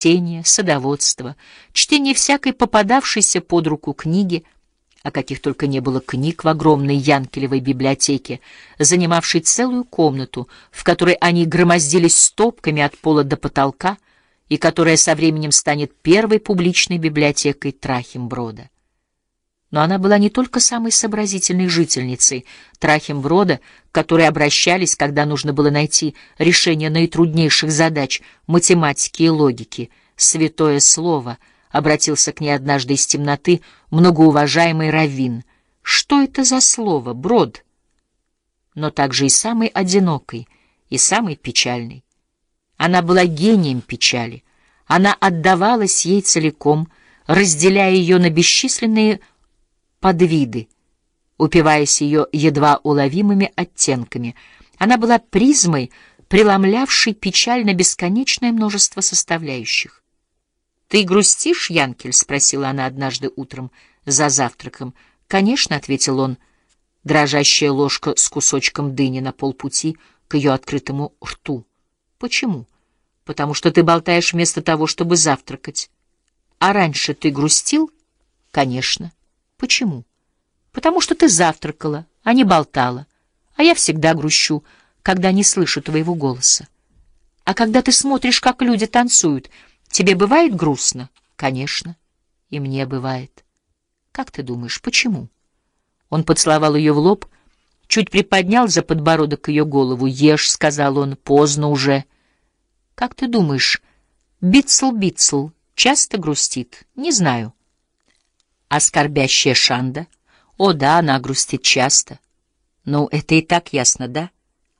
чтение, садоводство, чтение всякой попадавшейся под руку книги, а каких только не было книг в огромной Янкелевой библиотеке, занимавшей целую комнату, в которой они громоздились стопками от пола до потолка, и которая со временем станет первой публичной библиотекой Трахимброда. Но она была не только самой сообразительной жительницей Трахимброда, к которой обращались, когда нужно было найти решение наитруднейших задач математики и логики. Святое слово обратился к ней однажды из темноты многоуважаемый раввин. Что это за слово, брод? Но также и самый одинокий, и самый печальный. Она была гением печали. Она отдавалась ей целиком, разделяя ее на бесчисленные подвиды, упиваясь ее едва уловимыми оттенками. Она была призмой, преломлявшей печаль на бесконечное множество составляющих. «Ты грустишь, Янкель?» — спросила она однажды утром за завтраком. «Конечно», — ответил он, дрожащая ложка с кусочком дыни на полпути к ее открытому рту. «Почему?» «Потому что ты болтаешь вместо того, чтобы завтракать. А раньше ты грустил?» «Конечно». Почему? Потому что ты завтракала, а не болтала. А я всегда грущу, когда не слышу твоего голоса. А когда ты смотришь, как люди танцуют, тебе бывает грустно? Конечно. И мне бывает. Как ты думаешь, почему? Он поцеловал ее в лоб, чуть приподнял за подбородок ее голову. «Ешь», — сказал он, — «поздно уже». «Как ты думаешь, Битцл-Битцл часто грустит?» «Не знаю». А скорбящая Шанда? О, да, она грустит часто. Ну, это и так ясно, да?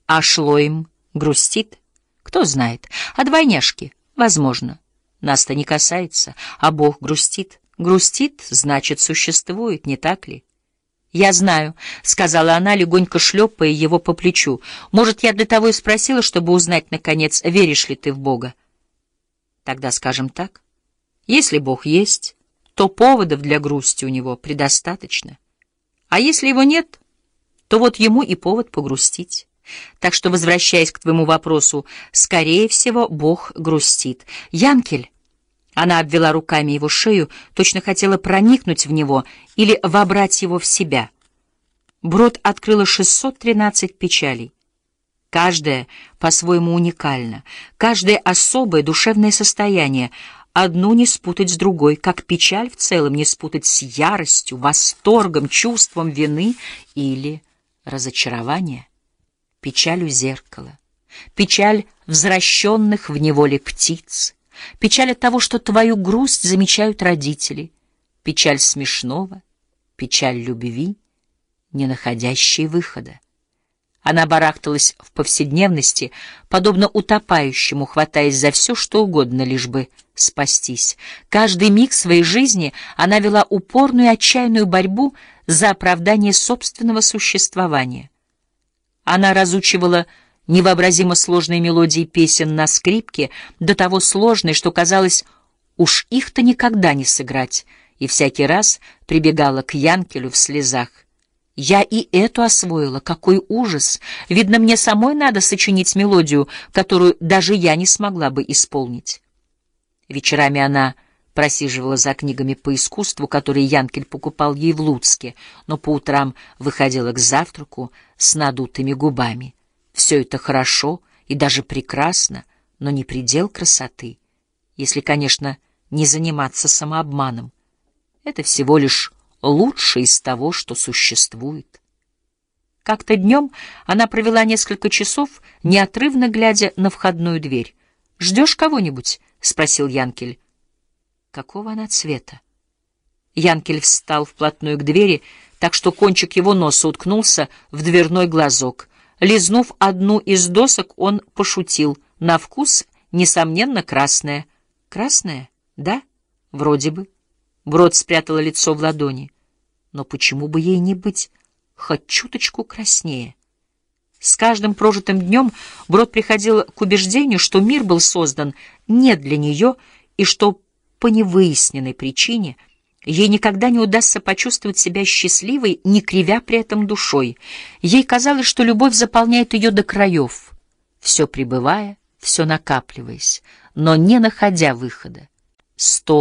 А Шлоим грустит? Кто знает. А двойняшки? Возможно. Нас-то не касается. А Бог грустит? Грустит, значит, существует, не так ли? «Я знаю», — сказала она, легонько шлепая его по плечу. «Может, я для того и спросила, чтобы узнать, наконец, веришь ли ты в Бога?» «Тогда скажем так. Если Бог есть, то поводов для грусти у него предостаточно. А если его нет, то вот ему и повод погрустить. Так что, возвращаясь к твоему вопросу, скорее всего, Бог грустит. Янкель, она обвела руками его шею, точно хотела проникнуть в него или вобрать его в себя. Брод открыла 613 печалей. Каждая по-своему уникальна, каждое особое душевное состояние — одну не спутать с другой, как печаль в целом не спутать с яростью, восторгом, чувством вины или разочарования. Печаль у зеркала, печаль возвращенных в неволе птиц, печаль от того, что твою грусть замечают родители, печаль смешного, печаль любви, не находящей выхода. Она барахталась в повседневности, подобно утопающему, хватаясь за все, что угодно, лишь бы спастись. Каждый миг своей жизни она вела упорную и отчаянную борьбу за оправдание собственного существования. Она разучивала невообразимо сложные мелодии песен на скрипке, до того сложные, что казалось, уж их-то никогда не сыграть, и всякий раз прибегала к Янкелю в слезах. Я и эту освоила. Какой ужас! Видно, мне самой надо сочинить мелодию, которую даже я не смогла бы исполнить. Вечерами она просиживала за книгами по искусству, которые Янкель покупал ей в Луцке, но по утрам выходила к завтраку с надутыми губами. Все это хорошо и даже прекрасно, но не предел красоты, если, конечно, не заниматься самообманом. Это всего лишь лучшее из того, что существует. Как-то днем она провела несколько часов, неотрывно глядя на входную дверь. «Ждешь кого-нибудь?» — спросил Янкель. «Какого она цвета?» Янкель встал вплотную к двери, так что кончик его носа уткнулся в дверной глазок. Лизнув одну из досок, он пошутил. На вкус, несомненно, красная. «Красная? Да? Вроде бы». Брод спрятала лицо в ладони. Но почему бы ей не быть хоть чуточку краснее? С каждым прожитым днем Брод приходил к убеждению, что мир был создан не для нее и что по невыясненной причине ей никогда не удастся почувствовать себя счастливой, не кривя при этом душой. Ей казалось, что любовь заполняет ее до краев, все пребывая, все накапливаясь, но не находя выхода. Сто